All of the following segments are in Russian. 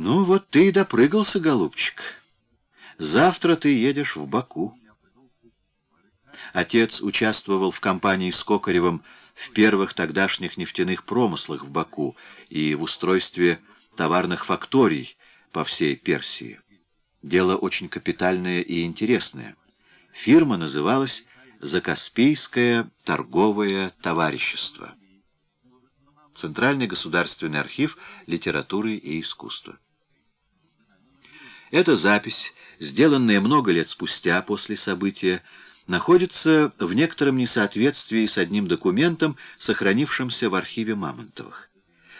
«Ну вот ты и допрыгался, голубчик. Завтра ты едешь в Баку». Отец участвовал в кампании с Кокаревым в первых тогдашних нефтяных промыслах в Баку и в устройстве товарных факторий по всей Персии. Дело очень капитальное и интересное. Фирма называлась «Закаспийское торговое товарищество». Центральный государственный архив литературы и искусства. Эта запись, сделанная много лет спустя после события, находится в некотором несоответствии с одним документом, сохранившимся в архиве Мамонтовых.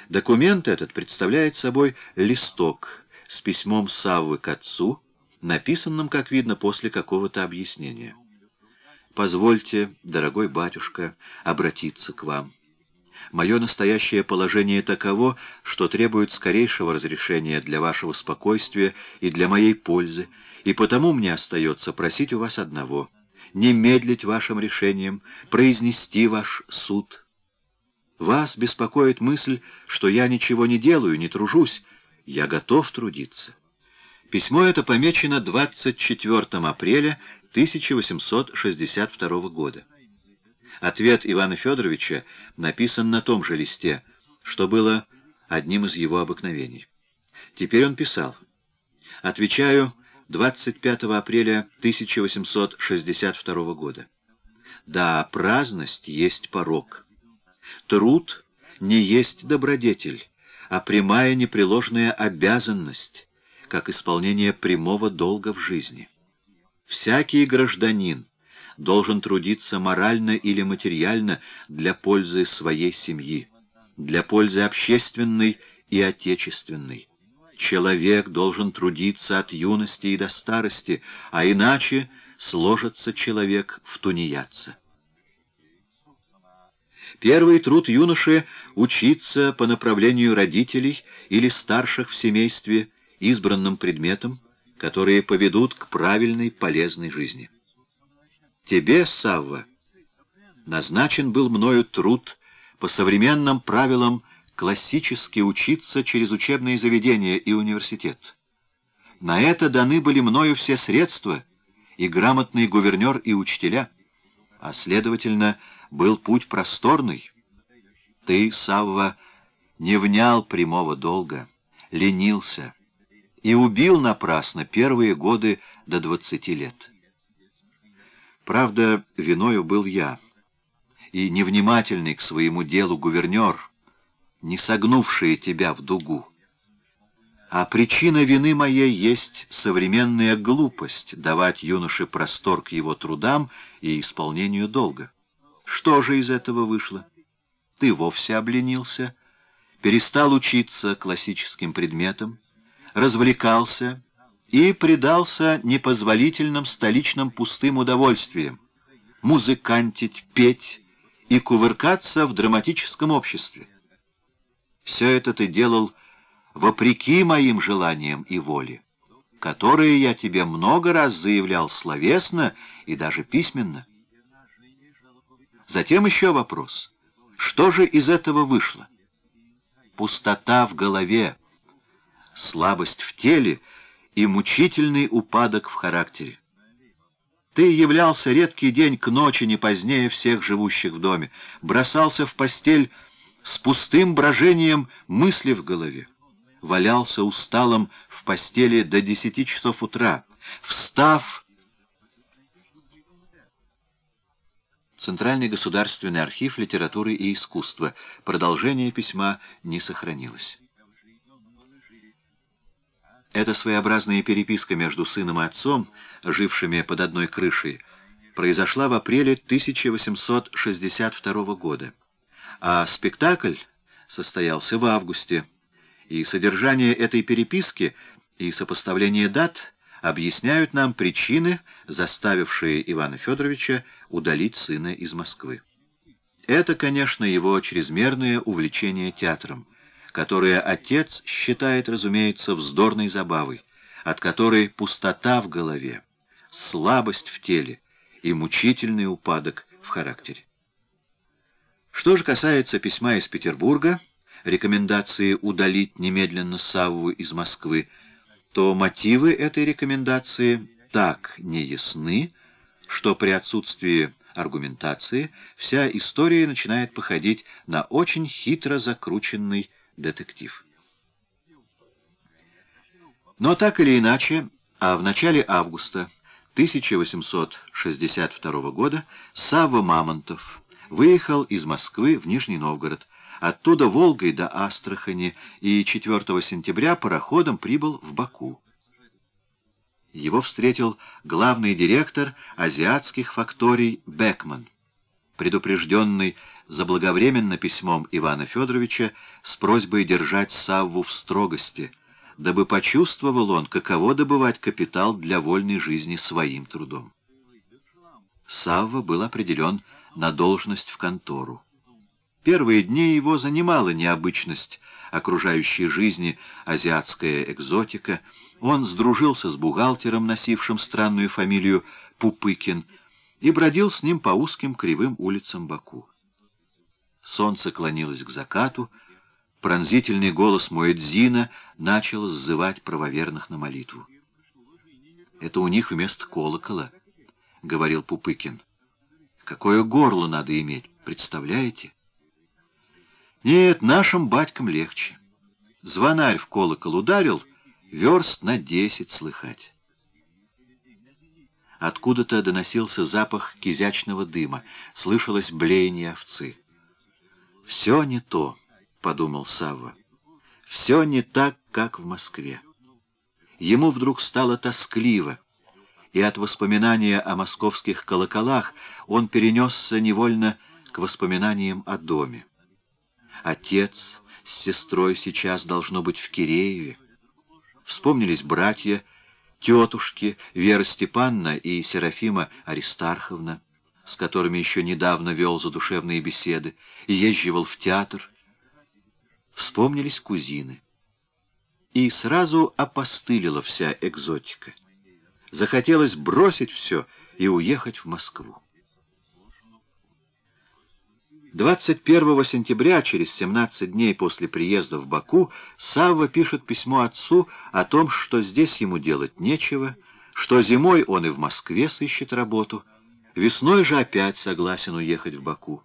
Документ этот представляет собой листок с письмом Саввы к отцу, написанным, как видно, после какого-то объяснения. «Позвольте, дорогой батюшка, обратиться к вам. Мое настоящее положение таково, что требует скорейшего разрешения для вашего спокойствия и для моей пользы, и потому мне остается просить у вас одного — не медлить вашим решением, произнести ваш суд. Вас беспокоит мысль, что я ничего не делаю, не тружусь. Я готов трудиться. Письмо это помечено 24 апреля 1862 года. Ответ Ивана Федоровича написан на том же листе, что было одним из его обыкновений. Теперь он писал. «Отвечаю 25 апреля 1862 года. Да, праздность есть порог. Труд не есть добродетель, а прямая непреложная обязанность, как исполнение прямого долга в жизни. Всякий гражданин должен трудиться морально или материально для пользы своей семьи, для пользы общественной и отечественной. Человек должен трудиться от юности и до старости, а иначе сложится человек в тунеядца. Первый труд юноши — учиться по направлению родителей или старших в семействе избранным предметам, которые поведут к правильной полезной жизни. Тебе, Савва, назначен был мною труд по современным правилам классически учиться через учебные заведения и университет. На это даны были мною все средства, и грамотный гувернер и учителя, а, следовательно, был путь просторный. Ты, Савва, не внял прямого долга, ленился и убил напрасно первые годы до двадцати лет. Правда, виною был я, и невнимательный к своему делу гувернер, не согнувшие тебя в дугу. А причина вины моей есть современная глупость давать юноше простор к его трудам и исполнению долга. Что же из этого вышло? Ты вовсе обленился, перестал учиться классическим предметам, развлекался и предался непозволительным столичным пустым удовольствиям — музыкантить, петь и кувыркаться в драматическом обществе. Все это ты делал вопреки моим желаниям и воле, которые я тебе много раз заявлял словесно и даже письменно. Затем еще вопрос. Что же из этого вышло? Пустота в голове, слабость в теле и мучительный упадок в характере. Ты являлся редкий день к ночи не позднее всех живущих в доме, бросался в постель с пустым брожением мысли в голове. Валялся усталым в постели до десяти часов утра. Встав... Центральный государственный архив литературы и искусства. Продолжение письма не сохранилось. Эта своеобразная переписка между сыном и отцом, жившими под одной крышей, произошла в апреле 1862 года. А спектакль состоялся в августе, и содержание этой переписки и сопоставление дат объясняют нам причины, заставившие Ивана Федоровича удалить сына из Москвы. Это, конечно, его чрезмерное увлечение театром, которое отец считает, разумеется, вздорной забавой, от которой пустота в голове, слабость в теле и мучительный упадок в характере. Что же касается письма из Петербурга, рекомендации удалить немедленно Савву из Москвы, то мотивы этой рекомендации так неясны, что при отсутствии аргументации вся история начинает походить на очень хитро закрученный детектив. Но так или иначе, а в начале августа 1862 года Савва Мамонтов выехал из Москвы в Нижний Новгород, оттуда Волгой до Астрахани и 4 сентября пароходом прибыл в Баку. Его встретил главный директор азиатских факторий Бекман, предупрежденный заблаговременно письмом Ивана Федоровича с просьбой держать Савву в строгости, дабы почувствовал он, каково добывать капитал для вольной жизни своим трудом. Савва был определен на должность в контору. Первые дни его занимала необычность окружающей жизни, азиатская экзотика. Он сдружился с бухгалтером, носившим странную фамилию Пупыкин, и бродил с ним по узким кривым улицам Баку. Солнце клонилось к закату, пронзительный голос Муэдзина начал сзывать правоверных на молитву. «Это у них вместо колокола», — говорил Пупыкин. «Какое горло надо иметь, представляете?» «Нет, нашим батькам легче. Звонарь в колокол ударил, верст на десять слыхать». Откуда-то доносился запах кизячного дыма, слышалось блеяние овцы. «Все не то», — подумал Савва. «Все не так, как в Москве». Ему вдруг стало тоскливо, и от воспоминания о московских колоколах он перенесся невольно к воспоминаниям о доме. Отец с сестрой сейчас должно быть в Кирееве. Вспомнились братья, тетушки Вера Степанна и Серафима Аристарховна, с которыми еще недавно вел задушевные беседы, езживал в театр. Вспомнились кузины. И сразу опостылила вся экзотика. Захотелось бросить все и уехать в Москву. 21 сентября, через 17 дней после приезда в Баку, Савва пишет письмо отцу о том, что здесь ему делать нечего, что зимой он и в Москве сыщет работу, весной же опять согласен уехать в Баку.